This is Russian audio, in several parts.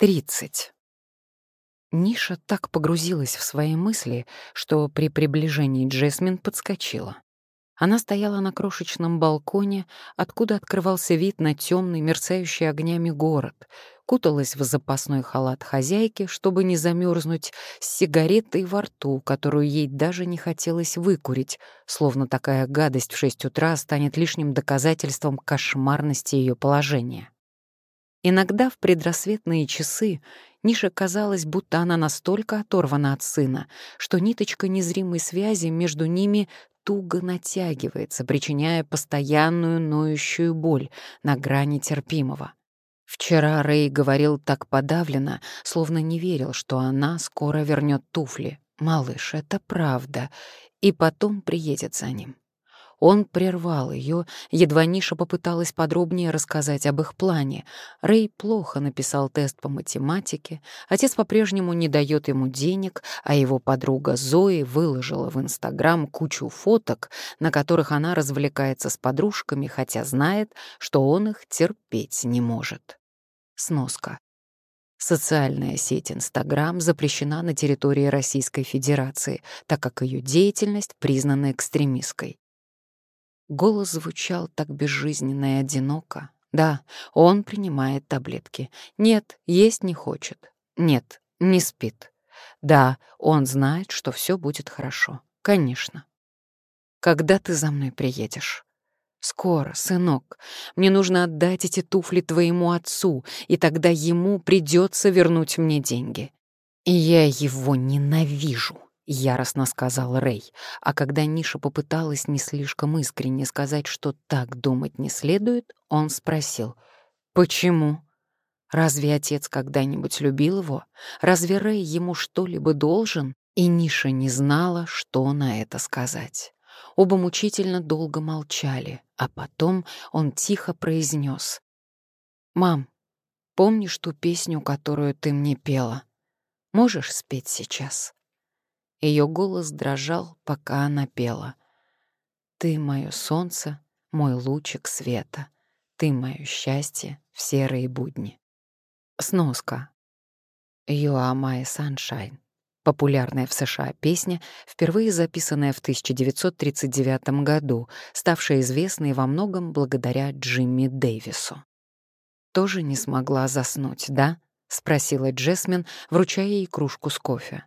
30. Ниша так погрузилась в свои мысли, что при приближении Джесмин подскочила. Она стояла на крошечном балконе, откуда открывался вид на темный, мерцающий огнями город, куталась в запасной халат хозяйки, чтобы не замерзнуть, с сигаретой во рту, которую ей даже не хотелось выкурить, словно такая гадость в шесть утра станет лишним доказательством кошмарности ее положения. Иногда в предрассветные часы Нише казалось, будто она настолько оторвана от сына, что ниточка незримой связи между ними туго натягивается, причиняя постоянную ноющую боль на грани терпимого. Вчера Рэй говорил так подавленно, словно не верил, что она скоро вернет туфли. «Малыш, это правда», и потом приедет за ним. Он прервал ее, едва Ниша попыталась подробнее рассказать об их плане. Рэй плохо написал тест по математике, отец по-прежнему не дает ему денег, а его подруга Зои выложила в Инстаграм кучу фоток, на которых она развлекается с подружками, хотя знает, что он их терпеть не может. Сноска. Социальная сеть Инстаграм запрещена на территории Российской Федерации, так как ее деятельность признана экстремистской. Голос звучал так безжизненно и одиноко. Да, он принимает таблетки. Нет, есть не хочет. Нет, не спит. Да, он знает, что все будет хорошо. Конечно. Когда ты за мной приедешь? Скоро, сынок. Мне нужно отдать эти туфли твоему отцу, и тогда ему придется вернуть мне деньги. Я его ненавижу. — яростно сказал Рэй, а когда Ниша попыталась не слишком искренне сказать, что так думать не следует, он спросил, «Почему? Разве отец когда-нибудь любил его? Разве Рэй ему что-либо должен?» И Ниша не знала, что на это сказать. Оба мучительно долго молчали, а потом он тихо произнес: «Мам, помнишь ту песню, которую ты мне пела? Можешь спеть сейчас?» Ее голос дрожал, пока она пела. «Ты — мое солнце, мой лучик света. Ты — мое счастье в серые будни». Сноска. «You are my sunshine». Популярная в США песня, впервые записанная в 1939 году, ставшая известной во многом благодаря Джимми Дэвису. «Тоже не смогла заснуть, да?» — спросила Джесмин, вручая ей кружку с кофе.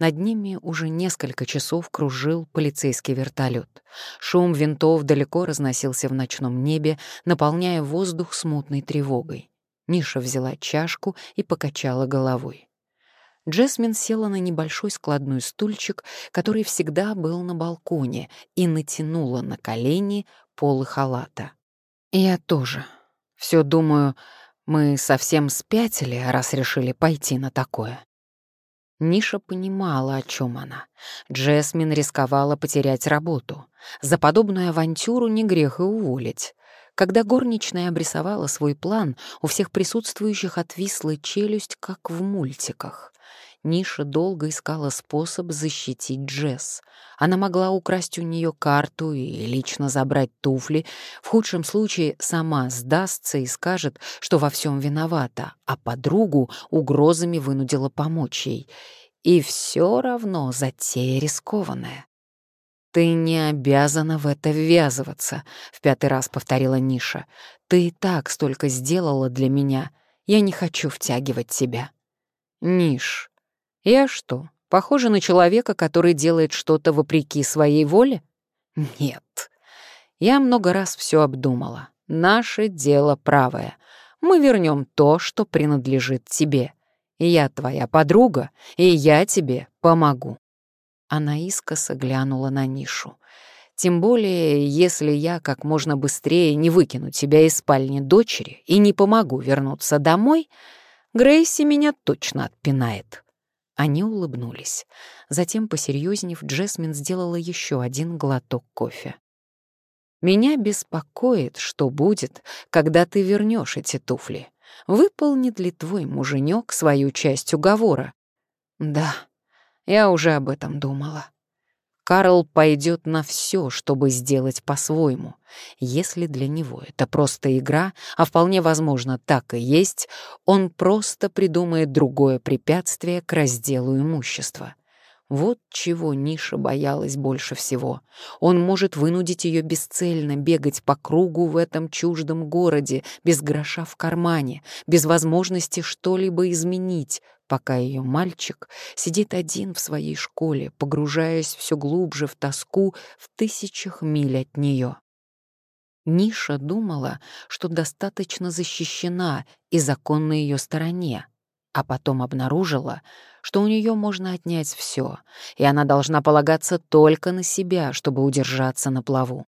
Над ними уже несколько часов кружил полицейский вертолет. Шум винтов далеко разносился в ночном небе, наполняя воздух смутной тревогой. Ниша взяла чашку и покачала головой. Джесмин села на небольшой складной стульчик, который всегда был на балконе, и натянула на колени полы халата. «Я тоже. Все думаю, мы совсем спятили, раз решили пойти на такое». Ниша понимала, о чем она. Джесмин рисковала потерять работу. За подобную авантюру не грех и уволить. Когда горничная обрисовала свой план, у всех присутствующих отвисла челюсть, как в мультиках. Ниша долго искала способ защитить Джесс. Она могла украсть у нее карту и лично забрать туфли. В худшем случае сама сдастся и скажет, что во всем виновата, а подругу угрозами вынудила помочь ей. И все равно затея рискованная. «Ты не обязана в это ввязываться», — в пятый раз повторила Ниша. «Ты и так столько сделала для меня. Я не хочу втягивать тебя». «Ниш, я что, похожа на человека, который делает что-то вопреки своей воле? Нет. Я много раз все обдумала. Наше дело правое. Мы вернем то, что принадлежит тебе. Я твоя подруга, и я тебе помогу. Она искоса глянула на нишу. Тем более, если я как можно быстрее не выкину тебя из спальни дочери и не помогу вернуться домой, Грейси меня точно отпинает. Они улыбнулись. Затем, посерьезнев, Джесмин сделала еще один глоток кофе. «Меня беспокоит, что будет, когда ты вернешь эти туфли. Выполнит ли твой муженек свою часть уговора?» «Да, я уже об этом думала». Карл пойдет на все, чтобы сделать по-своему. Если для него это просто игра, а вполне возможно так и есть, он просто придумает другое препятствие к разделу имущества. Вот чего Ниша боялась больше всего. Он может вынудить ее бесцельно бегать по кругу в этом чуждом городе, без гроша в кармане, без возможности что-либо изменить, пока ее мальчик сидит один в своей школе, погружаясь все глубже в тоску в тысячах миль от нее. Ниша думала, что достаточно защищена и закон на ее стороне, а потом обнаружила, что у нее можно отнять все, и она должна полагаться только на себя, чтобы удержаться на плаву.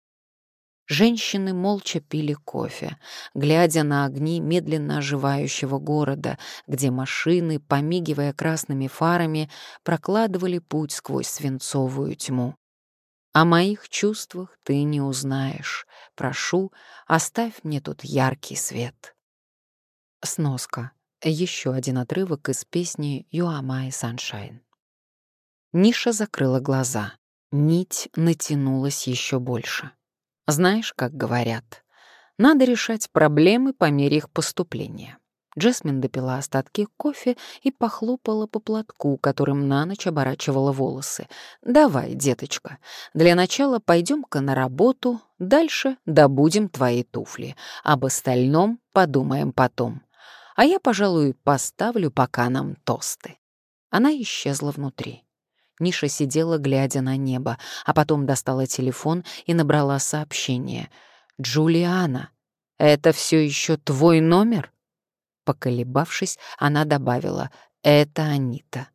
Женщины молча пили кофе, глядя на огни медленно оживающего города, где машины, помигивая красными фарами, прокладывали путь сквозь свинцовую тьму. О моих чувствах ты не узнаешь. Прошу, оставь мне тут яркий свет. Сноска. Еще один отрывок из песни «You are my sunshine». Ниша закрыла глаза. Нить натянулась еще больше. Знаешь, как говорят, надо решать проблемы по мере их поступления. Джесмин допила остатки кофе и похлопала по платку, которым на ночь оборачивала волосы. «Давай, деточка, для начала пойдем-ка на работу, дальше добудем твои туфли. Об остальном подумаем потом» а я, пожалуй, поставлю пока нам тосты». Она исчезла внутри. Ниша сидела, глядя на небо, а потом достала телефон и набрала сообщение. «Джулиана, это все еще твой номер?» Поколебавшись, она добавила «Это Анита».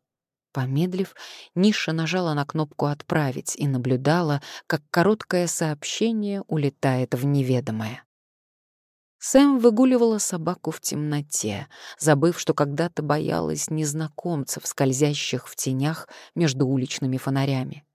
Помедлив, Ниша нажала на кнопку «Отправить» и наблюдала, как короткое сообщение улетает в неведомое. Сэм выгуливала собаку в темноте, забыв, что когда-то боялась незнакомцев, скользящих в тенях между уличными фонарями.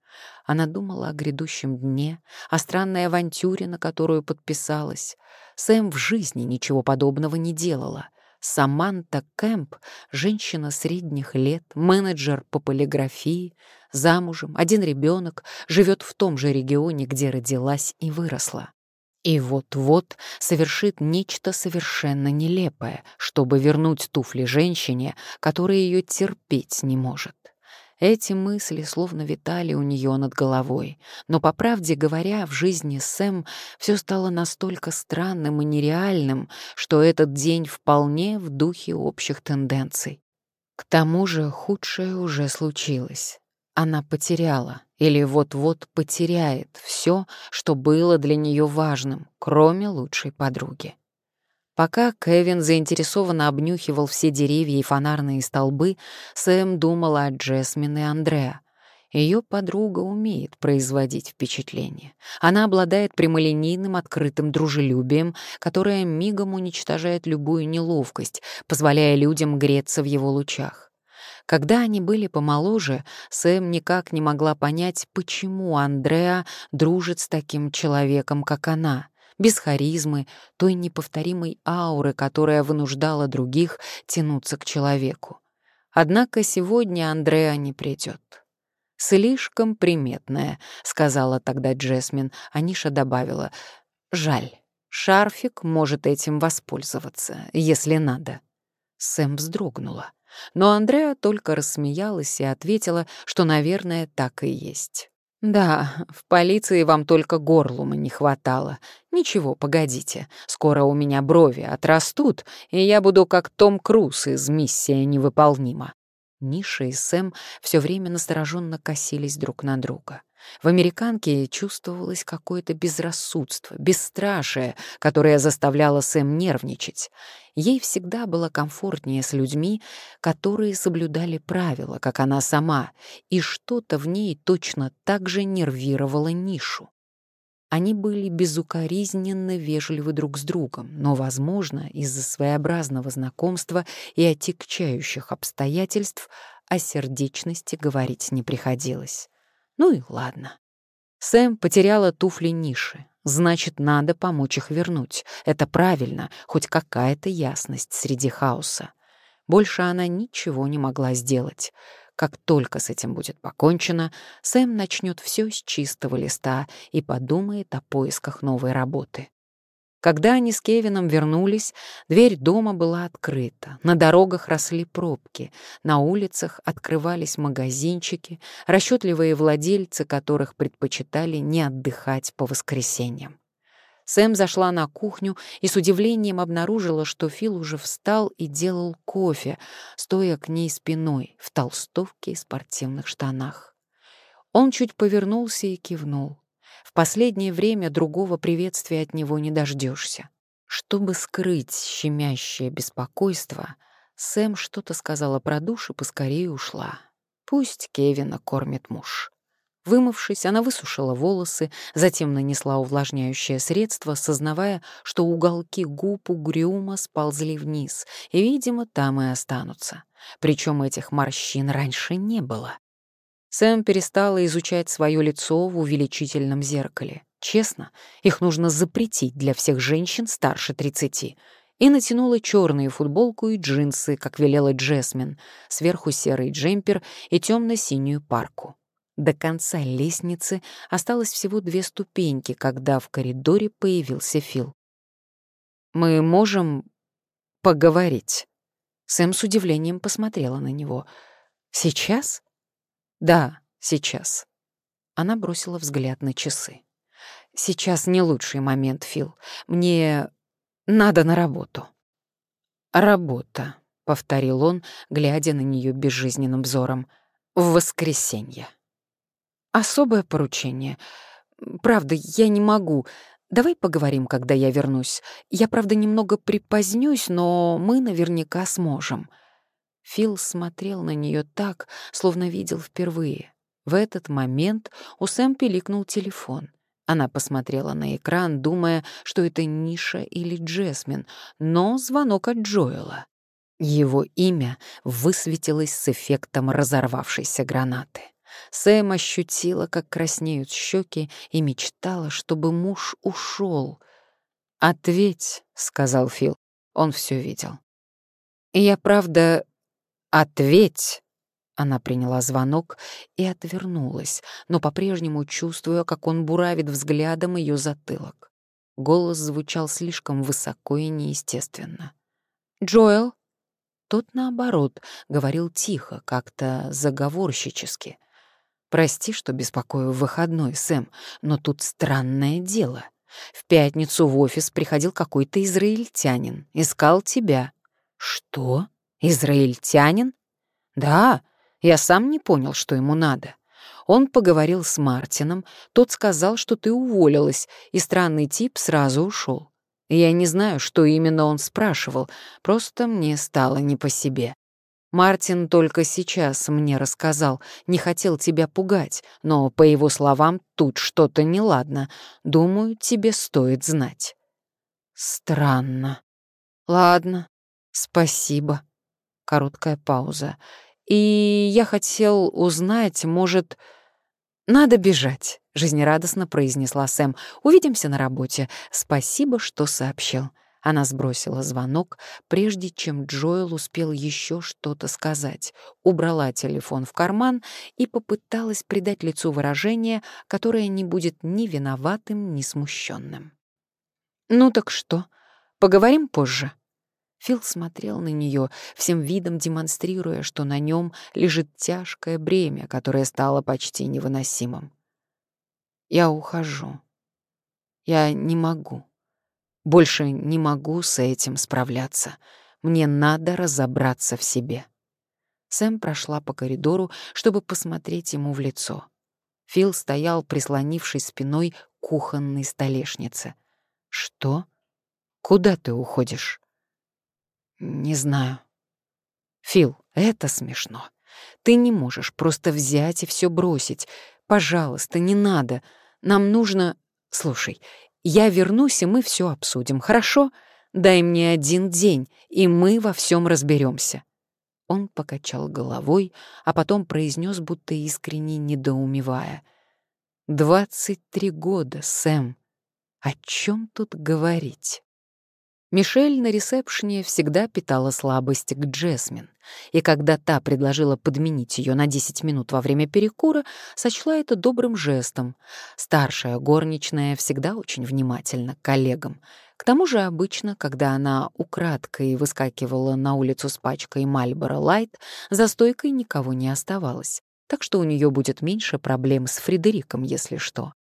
Она думала о грядущем дне, о странной авантюре, на которую подписалась. Сэм в жизни ничего подобного не делала. Саманта Кэмп, женщина средних лет, менеджер по полиграфии, замужем, один ребенок, живет в том же регионе, где родилась и выросла. И вот-вот совершит нечто совершенно нелепое, чтобы вернуть туфли женщине, которая ее терпеть не может. Эти мысли словно витали у нее над головой, но, по правде говоря, в жизни Сэм все стало настолько странным и нереальным, что этот день вполне в духе общих тенденций. К тому же худшее уже случилось. Она потеряла или вот-вот потеряет все, что было для нее важным, кроме лучшей подруги. Пока Кевин заинтересованно обнюхивал все деревья и фонарные столбы, Сэм думала о Джесмин и Андреа. Ее подруга умеет производить впечатление. Она обладает прямолинейным открытым дружелюбием, которое мигом уничтожает любую неловкость, позволяя людям греться в его лучах. Когда они были помоложе, Сэм никак не могла понять, почему Андреа дружит с таким человеком, как она, без харизмы, той неповторимой ауры, которая вынуждала других тянуться к человеку. Однако сегодня Андреа не придет. «Слишком приметная», — сказала тогда Джесмин, а Ниша добавила. «Жаль, шарфик может этим воспользоваться, если надо». Сэм вздрогнула. Но Андреа только рассмеялась и ответила, что, наверное, так и есть. «Да, в полиции вам только горлума не хватало. Ничего, погодите, скоро у меня брови отрастут, и я буду как Том Круз из «Миссия невыполнима». Ниша и Сэм все время настороженно косились друг на друга. В американке чувствовалось какое-то безрассудство, бесстрашие, которое заставляло Сэм нервничать. Ей всегда было комфортнее с людьми, которые соблюдали правила, как она сама, и что-то в ней точно так же нервировало нишу. Они были безукоризненно вежливы друг с другом, но, возможно, из-за своеобразного знакомства и отягчающих обстоятельств о сердечности говорить не приходилось. Ну и ладно. Сэм потеряла туфли Ниши. Значит, надо помочь их вернуть. Это правильно, хоть какая-то ясность среди хаоса. Больше она ничего не могла сделать. Как только с этим будет покончено, Сэм начнет все с чистого листа и подумает о поисках новой работы. Когда они с Кевином вернулись, дверь дома была открыта, на дорогах росли пробки, на улицах открывались магазинчики, расчетливые владельцы которых предпочитали не отдыхать по воскресеньям. Сэм зашла на кухню и с удивлением обнаружила, что Фил уже встал и делал кофе, стоя к ней спиной в толстовке и спортивных штанах. Он чуть повернулся и кивнул. В последнее время другого приветствия от него не дождешься. Чтобы скрыть щемящее беспокойство, Сэм что-то сказала про душ и поскорее ушла. Пусть Кевина кормит муж. Вымывшись, она высушила волосы, затем нанесла увлажняющее средство, сознавая, что уголки губ угрюмо сползли вниз, и, видимо, там и останутся. Причем этих морщин раньше не было. Сэм перестала изучать свое лицо в увеличительном зеркале. Честно, их нужно запретить для всех женщин старше 30. И натянула черную футболку и джинсы, как велела Джесмин, сверху серый джемпер и темно-синюю парку. До конца лестницы осталось всего две ступеньки, когда в коридоре появился Фил. «Мы можем поговорить?» Сэм с удивлением посмотрела на него. «Сейчас?» «Да, сейчас». Она бросила взгляд на часы. «Сейчас не лучший момент, Фил. Мне надо на работу». «Работа», — повторил он, глядя на нее безжизненным взором. «В воскресенье». «Особое поручение. Правда, я не могу. Давай поговорим, когда я вернусь. Я, правда, немного припозднюсь, но мы наверняка сможем». Фил смотрел на нее так, словно видел впервые. В этот момент у Сэм пиликнул телефон. Она посмотрела на экран, думая, что это Ниша или Джесмин, но звонок от Джоэла. Его имя высветилось с эффектом разорвавшейся гранаты. Сэм ощутила, как краснеют щеки, и мечтала, чтобы муж ушел. «Ответь», — сказал Фил. Он все видел. «Я, правда, «Ответь!» Она приняла звонок и отвернулась, но по-прежнему чувствуя, как он буравит взглядом ее затылок. Голос звучал слишком высоко и неестественно. «Джоэл?» Тот, наоборот, говорил тихо, как-то заговорщически. «Прости, что беспокою в выходной, Сэм, но тут странное дело. В пятницу в офис приходил какой-то израильтянин, искал тебя». «Что?» Израильтянин? Да, я сам не понял, что ему надо. Он поговорил с Мартином, тот сказал, что ты уволилась, и странный тип сразу ушел. Я не знаю, что именно он спрашивал, просто мне стало не по себе. Мартин только сейчас мне рассказал, не хотел тебя пугать, но, по его словам, тут что-то неладно. Думаю, тебе стоит знать. Странно. Ладно, спасибо. Короткая пауза. «И я хотел узнать, может...» «Надо бежать», — жизнерадостно произнесла Сэм. «Увидимся на работе. Спасибо, что сообщил». Она сбросила звонок, прежде чем Джоэл успел еще что-то сказать, убрала телефон в карман и попыталась придать лицу выражение, которое не будет ни виноватым, ни смущенным. «Ну так что, поговорим позже?» Фил смотрел на нее, всем видом демонстрируя, что на нем лежит тяжкое бремя, которое стало почти невыносимым. «Я ухожу. Я не могу. Больше не могу с этим справляться. Мне надо разобраться в себе». Сэм прошла по коридору, чтобы посмотреть ему в лицо. Фил стоял, прислонившись спиной к кухонной столешнице. «Что? Куда ты уходишь?» Не знаю. Фил, это смешно. Ты не можешь просто взять и все бросить. Пожалуйста, не надо. Нам нужно... Слушай, я вернусь, и мы все обсудим, хорошо? Дай мне один день, и мы во всем разберемся. Он покачал головой, а потом произнес, будто искренне недоумевая. «Двадцать три года, Сэм. О чем тут говорить?» Мишель на ресепшне всегда питала слабость к Джесмин, и когда та предложила подменить ее на 10 минут во время перекура, сочла это добрым жестом. Старшая горничная всегда очень внимательна к коллегам. К тому же обычно, когда она украдкой выскакивала на улицу с пачкой Мальборо Лайт, за стойкой никого не оставалось, так что у нее будет меньше проблем с Фредериком, если что.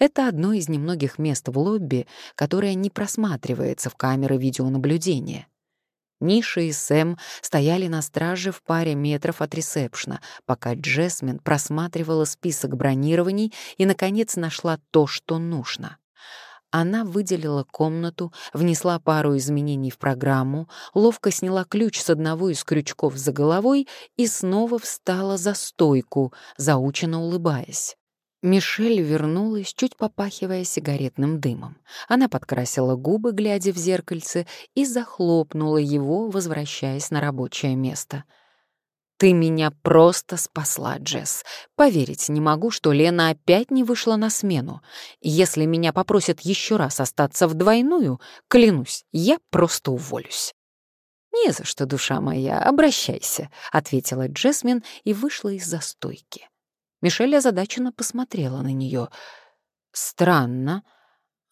Это одно из немногих мест в лобби, которое не просматривается в камеры видеонаблюдения. Ниша и Сэм стояли на страже в паре метров от ресепшна, пока Джесмин просматривала список бронирований и, наконец, нашла то, что нужно. Она выделила комнату, внесла пару изменений в программу, ловко сняла ключ с одного из крючков за головой и снова встала за стойку, заученно улыбаясь. Мишель вернулась, чуть попахивая сигаретным дымом. Она подкрасила губы, глядя в зеркальце, и захлопнула его, возвращаясь на рабочее место. «Ты меня просто спасла, Джесс. Поверить не могу, что Лена опять не вышла на смену. Если меня попросят еще раз остаться в двойную, клянусь, я просто уволюсь». «Не за что, душа моя, обращайся», — ответила Джесмин и вышла из застойки. Мишель озадаченно посмотрела на нее. «Странно.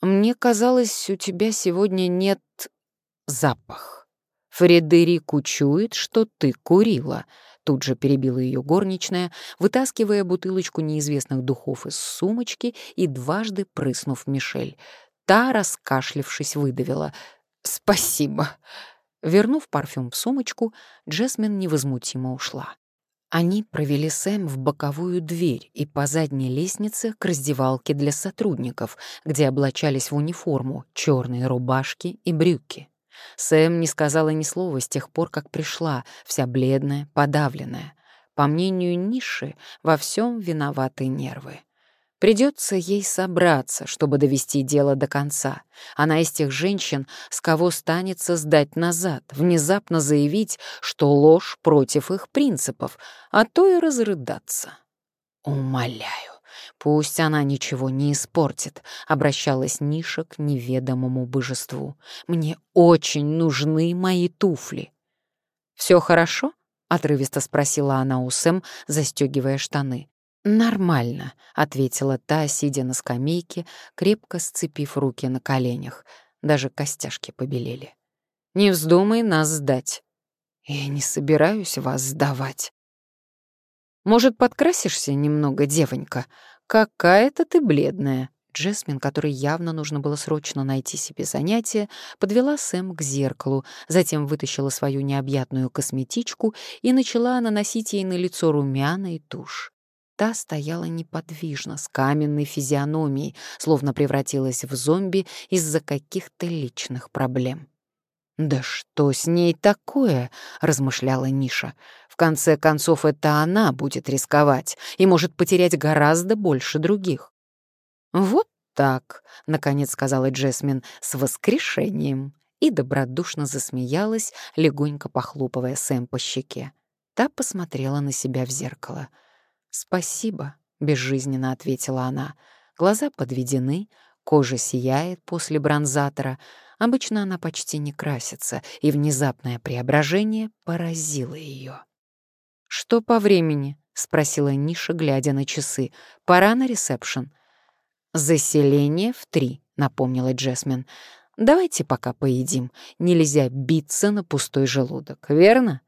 Мне казалось, у тебя сегодня нет запах. Фредерик учует, что ты курила». Тут же перебила ее горничная, вытаскивая бутылочку неизвестных духов из сумочки и дважды прыснув Мишель. Та, раскашлившись, выдавила. «Спасибо». Вернув парфюм в сумочку, Джесмин невозмутимо ушла. Они провели Сэм в боковую дверь и по задней лестнице к раздевалке для сотрудников, где облачались в униформу, черные рубашки и брюки. Сэм не сказала ни слова с тех пор, как пришла, вся бледная, подавленная. По мнению Ниши, во всем виноваты нервы. Придется ей собраться, чтобы довести дело до конца. Она из тех женщин, с кого станется сдать назад, внезапно заявить, что ложь против их принципов, а то и разрыдаться. «Умоляю, пусть она ничего не испортит», — обращалась Ниша к неведомому божеству. «Мне очень нужны мои туфли». «Все хорошо?» — отрывисто спросила она у Сэм, застегивая штаны. «Нормально», — ответила та, сидя на скамейке, крепко сцепив руки на коленях. Даже костяшки побелели. «Не вздумай нас сдать». «Я не собираюсь вас сдавать». «Может, подкрасишься немного, девонька? Какая-то ты бледная». Джесмин, которой явно нужно было срочно найти себе занятие, подвела Сэм к зеркалу, затем вытащила свою необъятную косметичку и начала наносить ей на лицо румяна и тушь. Та стояла неподвижно, с каменной физиономией, словно превратилась в зомби из-за каких-то личных проблем. «Да что с ней такое?» — размышляла Ниша. «В конце концов, это она будет рисковать и может потерять гораздо больше других». «Вот так», — наконец сказала Джесмин, — «с воскрешением». И добродушно засмеялась, легонько похлопывая Сэм по щеке. Та посмотрела на себя в зеркало — «Спасибо», — безжизненно ответила она. Глаза подведены, кожа сияет после бронзатора. Обычно она почти не красится, и внезапное преображение поразило ее. «Что по времени?» — спросила Ниша, глядя на часы. «Пора на ресепшн». «Заселение в три», — напомнила Джесмин. «Давайте пока поедим. Нельзя биться на пустой желудок, верно?»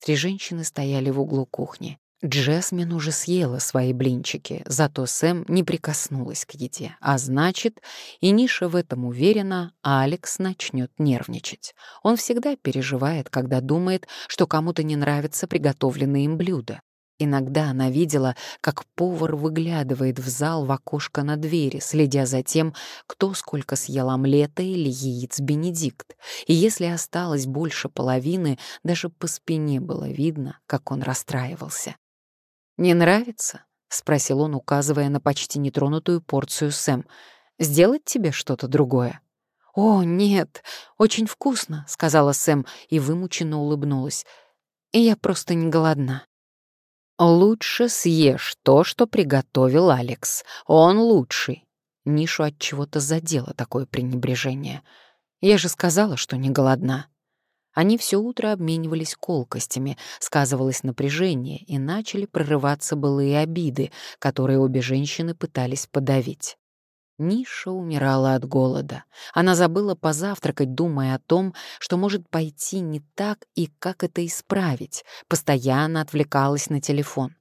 Три женщины стояли в углу кухни. Джесмин уже съела свои блинчики, зато Сэм не прикоснулась к еде. А значит, и Ниша в этом уверена, Алекс начнет нервничать. Он всегда переживает, когда думает, что кому-то не нравится приготовленное им блюдо. Иногда она видела, как повар выглядывает в зал в окошко на двери, следя за тем, кто сколько съел омлета или яиц Бенедикт. И если осталось больше половины, даже по спине было видно, как он расстраивался. «Не нравится?» — спросил он, указывая на почти нетронутую порцию Сэм. «Сделать тебе что-то другое?» «О, нет, очень вкусно», — сказала Сэм и вымученно улыбнулась. «Я просто не голодна». «Лучше съешь то, что приготовил Алекс. Он лучший». Нишу от чего-то задело такое пренебрежение. Я же сказала, что не голодна. Они все утро обменивались колкостями, сказывалось напряжение, и начали прорываться былые обиды, которые обе женщины пытались подавить. Ниша умирала от голода. Она забыла позавтракать, думая о том, что может пойти не так и как это исправить, постоянно отвлекалась на телефон.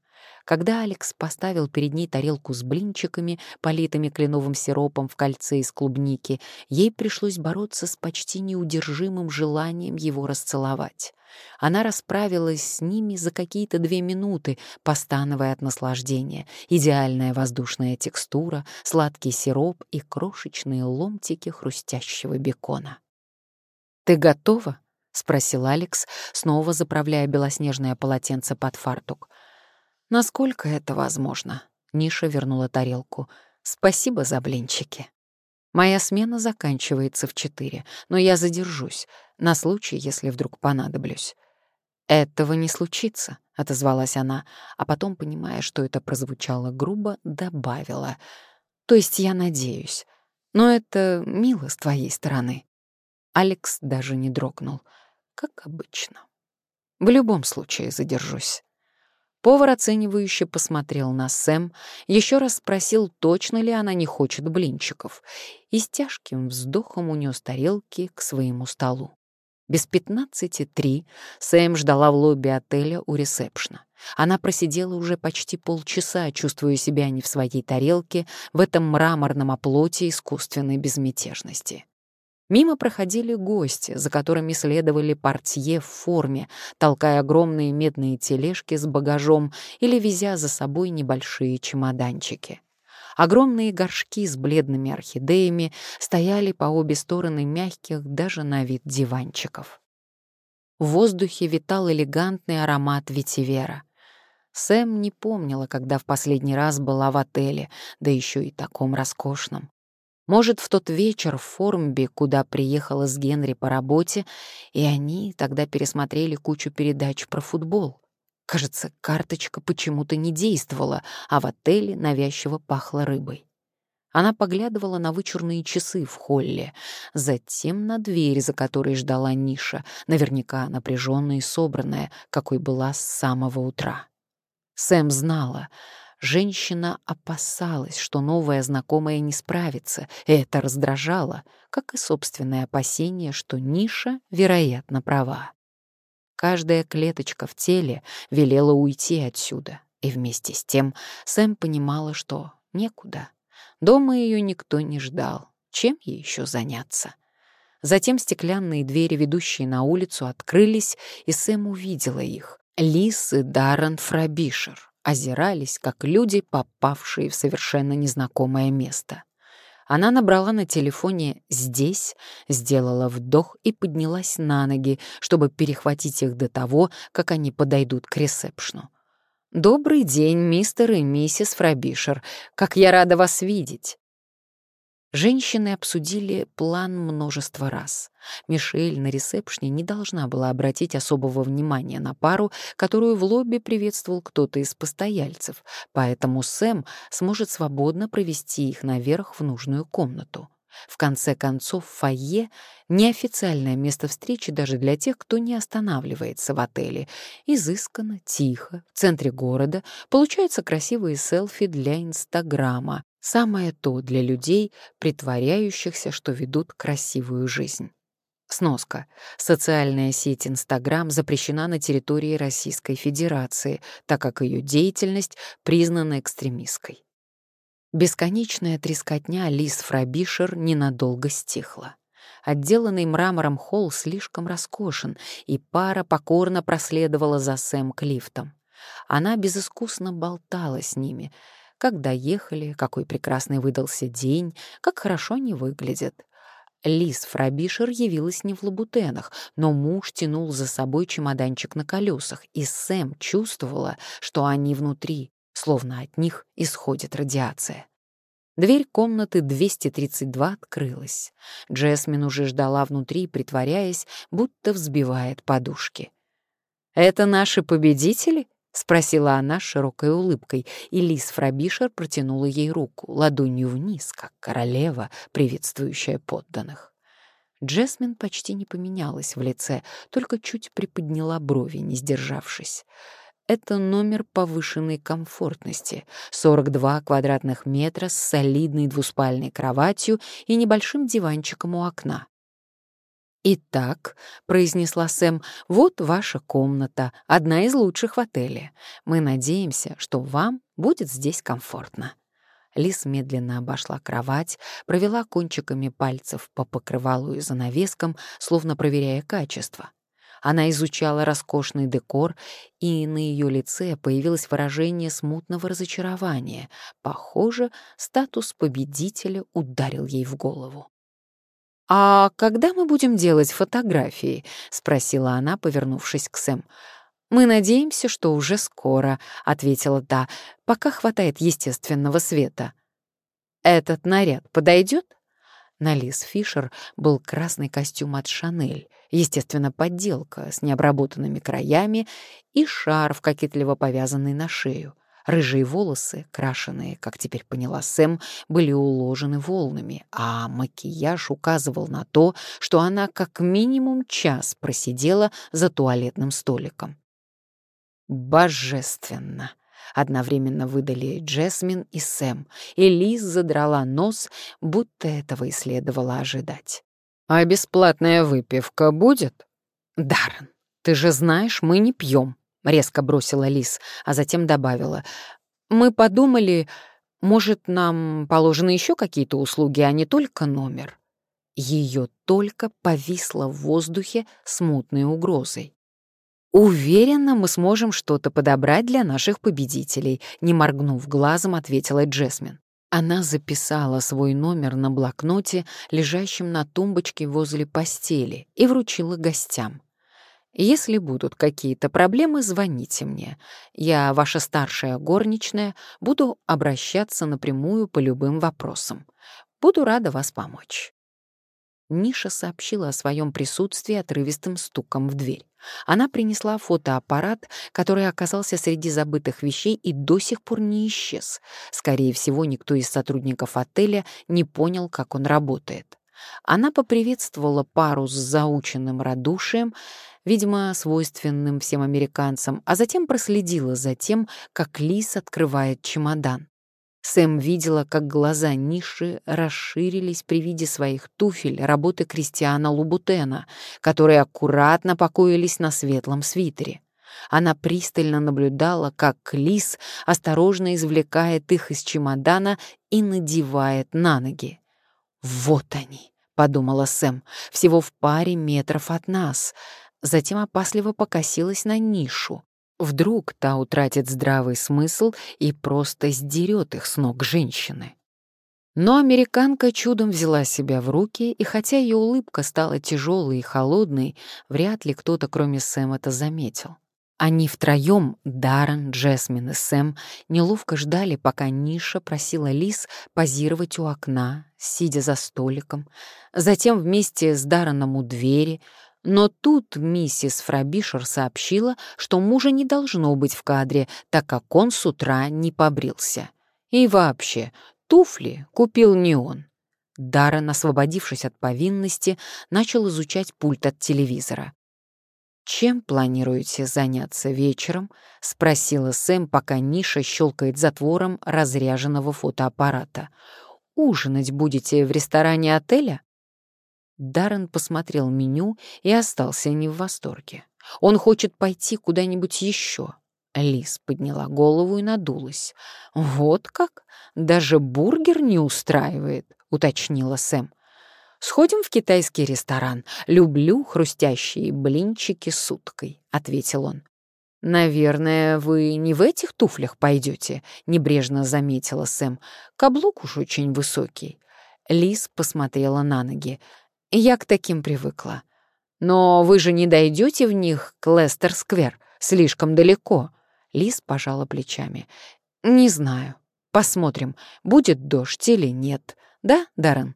Когда Алекс поставил перед ней тарелку с блинчиками, политыми кленовым сиропом в кольце из клубники, ей пришлось бороться с почти неудержимым желанием его расцеловать. Она расправилась с ними за какие-то две минуты, постановая от наслаждения. Идеальная воздушная текстура, сладкий сироп и крошечные ломтики хрустящего бекона. «Ты готова?» — спросил Алекс, снова заправляя белоснежное полотенце под фартук. «Насколько это возможно?» — Ниша вернула тарелку. «Спасибо за блинчики». Моя смена заканчивается в четыре, но я задержусь, на случай, если вдруг понадоблюсь. «Этого не случится», — отозвалась она, а потом, понимая, что это прозвучало грубо, добавила. «То есть я надеюсь. Но это мило с твоей стороны». Алекс даже не дрогнул. Как обычно. В любом случае задержусь. Повар оценивающе посмотрел на Сэм, еще раз спросил, точно ли она не хочет блинчиков, и с тяжким вздохом унес тарелки к своему столу. Без пятнадцати три Сэм ждала в лобби отеля у ресепшна. Она просидела уже почти полчаса, чувствуя себя не в своей тарелке, в этом мраморном оплоте искусственной безмятежности. Мимо проходили гости, за которыми следовали портье в форме, толкая огромные медные тележки с багажом или везя за собой небольшие чемоданчики. Огромные горшки с бледными орхидеями стояли по обе стороны мягких даже на вид диванчиков. В воздухе витал элегантный аромат ветивера. Сэм не помнила, когда в последний раз была в отеле, да еще и таком роскошном. Может, в тот вечер в Формби, куда приехала с Генри по работе, и они тогда пересмотрели кучу передач про футбол. Кажется, карточка почему-то не действовала, а в отеле навязчиво пахло рыбой. Она поглядывала на вычурные часы в холле, затем на дверь, за которой ждала Ниша, наверняка напряженная и собранная, какой была с самого утра. Сэм знала — Женщина опасалась, что новая знакомая не справится, и это раздражало, как и собственное опасение, что Ниша, вероятно, права. Каждая клеточка в теле велела уйти отсюда, и вместе с тем Сэм понимала, что некуда. Дома ее никто не ждал. Чем ей еще заняться? Затем стеклянные двери, ведущие на улицу, открылись, и Сэм увидела их. Лис и Даррен Фрабишер озирались, как люди, попавшие в совершенно незнакомое место. Она набрала на телефоне «здесь», сделала вдох и поднялась на ноги, чтобы перехватить их до того, как они подойдут к ресепшну. «Добрый день, мистер и миссис Фрабишер. Как я рада вас видеть!» Женщины обсудили план множество раз. Мишель на ресепшне не должна была обратить особого внимания на пару, которую в лобби приветствовал кто-то из постояльцев, поэтому Сэм сможет свободно провести их наверх в нужную комнату. В конце концов, фойе — неофициальное место встречи даже для тех, кто не останавливается в отеле. Изысканно, тихо, в центре города получаются красивые селфи для Инстаграма, Самое то для людей, притворяющихся, что ведут красивую жизнь. Сноска. Социальная сеть Инстаграм запрещена на территории Российской Федерации, так как ее деятельность признана экстремистской. Бесконечная трескотня Лиз Фрабишер ненадолго стихла. Отделанный мрамором холл слишком роскошен, и пара покорно проследовала за Сэм Клифтом. Она безыскусно болтала с ними — как доехали, какой прекрасный выдался день, как хорошо они выглядят. Лиз Фрабишер явилась не в лабутенах, но муж тянул за собой чемоданчик на колесах, и Сэм чувствовала, что они внутри, словно от них исходит радиация. Дверь комнаты 232 открылась. Джесмин уже ждала внутри, притворяясь, будто взбивает подушки. «Это наши победители?» — спросила она с широкой улыбкой, и Лиз Фрабишер протянула ей руку, ладонью вниз, как королева, приветствующая подданных. Джесмин почти не поменялась в лице, только чуть приподняла брови, не сдержавшись. Это номер повышенной комфортности, 42 квадратных метра с солидной двуспальной кроватью и небольшим диванчиком у окна. «Итак», — произнесла Сэм, — «вот ваша комната, одна из лучших в отеле. Мы надеемся, что вам будет здесь комфортно». Лис медленно обошла кровать, провела кончиками пальцев по покрывалу и занавескам, словно проверяя качество. Она изучала роскошный декор, и на ее лице появилось выражение смутного разочарования. Похоже, статус победителя ударил ей в голову. «А когда мы будем делать фотографии?» — спросила она, повернувшись к Сэм. «Мы надеемся, что уже скоро», — ответила та, — «пока хватает естественного света». «Этот наряд подойдет?» На Лиз Фишер был красный костюм от Шанель, естественно, подделка с необработанными краями и шарф, кокетливо повязанный на шею. Рыжие волосы, крашеные, как теперь поняла Сэм, были уложены волнами, а макияж указывал на то, что она как минимум час просидела за туалетным столиком. «Божественно!» — одновременно выдали Джесмин и Сэм, и Лиз задрала нос, будто этого и следовало ожидать. «А бесплатная выпивка будет?» «Даррен, ты же знаешь, мы не пьем», — резко бросила Лис, а затем добавила. «Мы подумали, может, нам положены еще какие-то услуги, а не только номер?» Ее только повисло в воздухе смутной угрозой. «Уверена, мы сможем что-то подобрать для наших победителей», — не моргнув глазом, ответила Джесмин. Она записала свой номер на блокноте, лежащем на тумбочке возле постели, и вручила гостям. Если будут какие-то проблемы, звоните мне. Я, ваша старшая горничная, буду обращаться напрямую по любым вопросам. Буду рада вас помочь». Ниша сообщила о своем присутствии отрывистым стуком в дверь. Она принесла фотоаппарат, который оказался среди забытых вещей и до сих пор не исчез. Скорее всего, никто из сотрудников отеля не понял, как он работает. Она поприветствовала пару с заученным радушием, видимо, свойственным всем американцам, а затем проследила за тем, как Лис открывает чемодан. Сэм видела, как глаза Ниши расширились при виде своих туфель работы Кристиана Лубутена, которые аккуратно покоились на светлом свитере. Она пристально наблюдала, как Лис осторожно извлекает их из чемодана и надевает на ноги. «Вот они!» — подумала Сэм, — «всего в паре метров от нас затем опасливо покосилась на нишу. Вдруг та утратит здравый смысл и просто сдерет их с ног женщины. Но американка чудом взяла себя в руки, и хотя ее улыбка стала тяжелой и холодной, вряд ли кто-то, кроме Сэм, это заметил. Они втроем, Даррен, Джесмин и Сэм, неловко ждали, пока Ниша просила Лис позировать у окна, сидя за столиком. Затем вместе с Дарреном у двери, но тут миссис Фрабишер сообщила, что мужа не должно быть в кадре, так как он с утра не побрился. И вообще, туфли купил не он. Даррен, освободившись от повинности, начал изучать пульт от телевизора. «Чем планируете заняться вечером?» — спросила Сэм, пока Ниша щелкает затвором разряженного фотоаппарата. «Ужинать будете в ресторане отеля?» Даррен посмотрел меню и остался не в восторге. Он хочет пойти куда-нибудь еще. Лис подняла голову и надулась. «Вот как? Даже бургер не устраивает», — уточнила Сэм. «Сходим в китайский ресторан. Люблю хрустящие блинчики с уткой», — ответил он. «Наверное, вы не в этих туфлях пойдете», — небрежно заметила Сэм. «Каблук уж очень высокий». Лис посмотрела на ноги. Я к таким привыкла. Но вы же не дойдете в них к Лестер-сквер. Слишком далеко. Лис пожала плечами. Не знаю. Посмотрим, будет дождь или нет. Да, Даррен?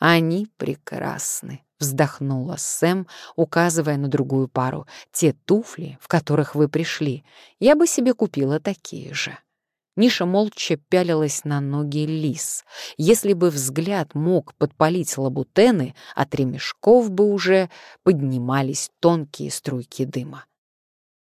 Они прекрасны, вздохнула Сэм, указывая на другую пару. Те туфли, в которых вы пришли. Я бы себе купила такие же. Ниша молча пялилась на ноги лис. Если бы взгляд мог подпалить лабутены, от ремешков бы уже поднимались тонкие струйки дыма.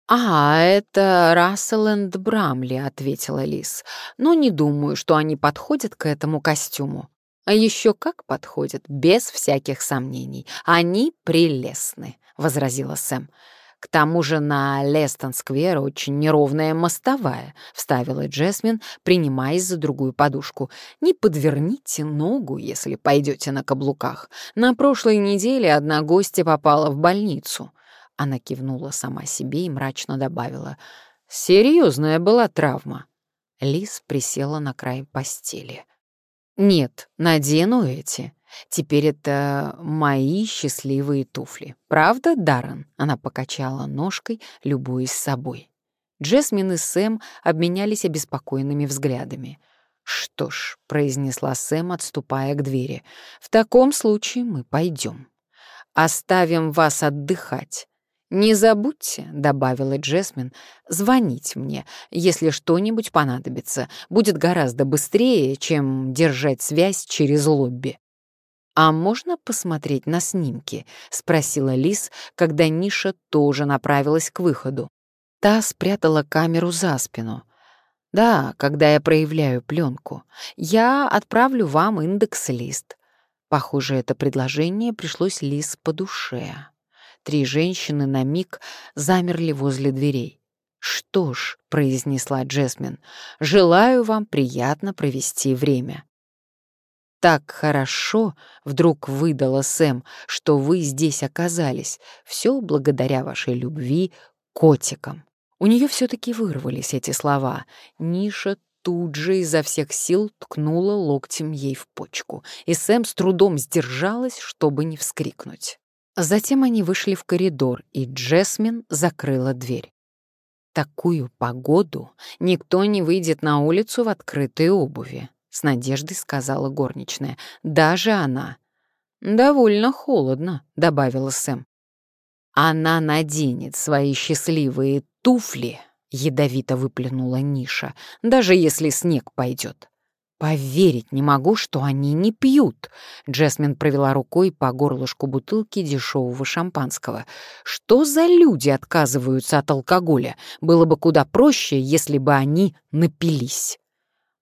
«А, это Рассел энд Брамли», — ответила Лис. «Но не думаю, что они подходят к этому костюму». «А еще как подходят, без всяких сомнений. Они прелестны», — возразила Сэм. «К тому же на Лестон-сквер очень неровная мостовая», — вставила Джесмин, принимаясь за другую подушку. «Не подверните ногу, если пойдете на каблуках. На прошлой неделе одна гостья попала в больницу». Она кивнула сама себе и мрачно добавила. «Серьезная была травма». Лис присела на край постели. «Нет, надену эти. Теперь это мои счастливые туфли. Правда, Даррен?» Она покачала ножкой, любуясь собой. Джесмин и Сэм обменялись обеспокоенными взглядами. «Что ж», — произнесла Сэм, отступая к двери, — «в таком случае мы пойдем. Оставим вас отдыхать. «Не забудьте», — добавила Джесмин, — «звонить мне, если что-нибудь понадобится. Будет гораздо быстрее, чем держать связь через лобби». «А можно посмотреть на снимки?» — спросила Лис, когда Ниша тоже направилась к выходу. Та спрятала камеру за спину. «Да, когда я проявляю пленку. Я отправлю вам индекс-лист». Похоже, это предложение пришлось Лис по душе. Три женщины на миг замерли возле дверей. «Что ж», — произнесла Джесмин, — «желаю вам приятно провести время». «Так хорошо», — вдруг выдала Сэм, — «что вы здесь оказались. Все благодаря вашей любви к котикам». У нее все-таки вырвались эти слова. Ниша тут же изо всех сил ткнула локтем ей в почку, и Сэм с трудом сдержалась, чтобы не вскрикнуть. Затем они вышли в коридор, и Джесмин закрыла дверь. «Такую погоду никто не выйдет на улицу в открытой обуви», — с надеждой сказала горничная. «Даже она». «Довольно холодно», — добавила Сэм. «Она наденет свои счастливые туфли», — ядовито выплюнула Ниша, «даже если снег пойдет. «Поверить не могу, что они не пьют!» Джесмин провела рукой по горлышку бутылки дешевого шампанского. «Что за люди отказываются от алкоголя? Было бы куда проще, если бы они напились!»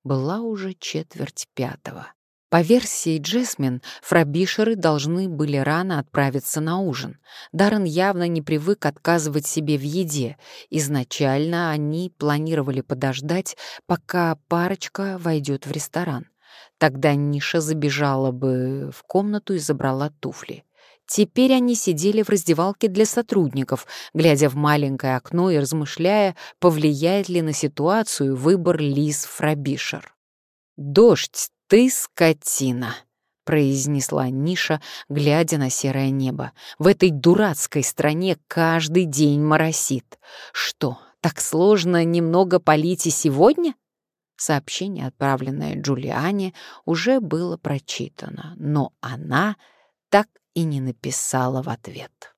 Была уже четверть пятого. По версии Джесмин, фрабишеры должны были рано отправиться на ужин. Даррен явно не привык отказывать себе в еде. Изначально они планировали подождать, пока парочка войдет в ресторан. Тогда Ниша забежала бы в комнату и забрала туфли. Теперь они сидели в раздевалке для сотрудников, глядя в маленькое окно и размышляя, повлияет ли на ситуацию выбор Лиз Фрабишер. Дождь «Ты скотина!» — произнесла Ниша, глядя на серое небо. «В этой дурацкой стране каждый день моросит. Что, так сложно немного полить и сегодня?» Сообщение, отправленное Джулиане, уже было прочитано, но она так и не написала в ответ.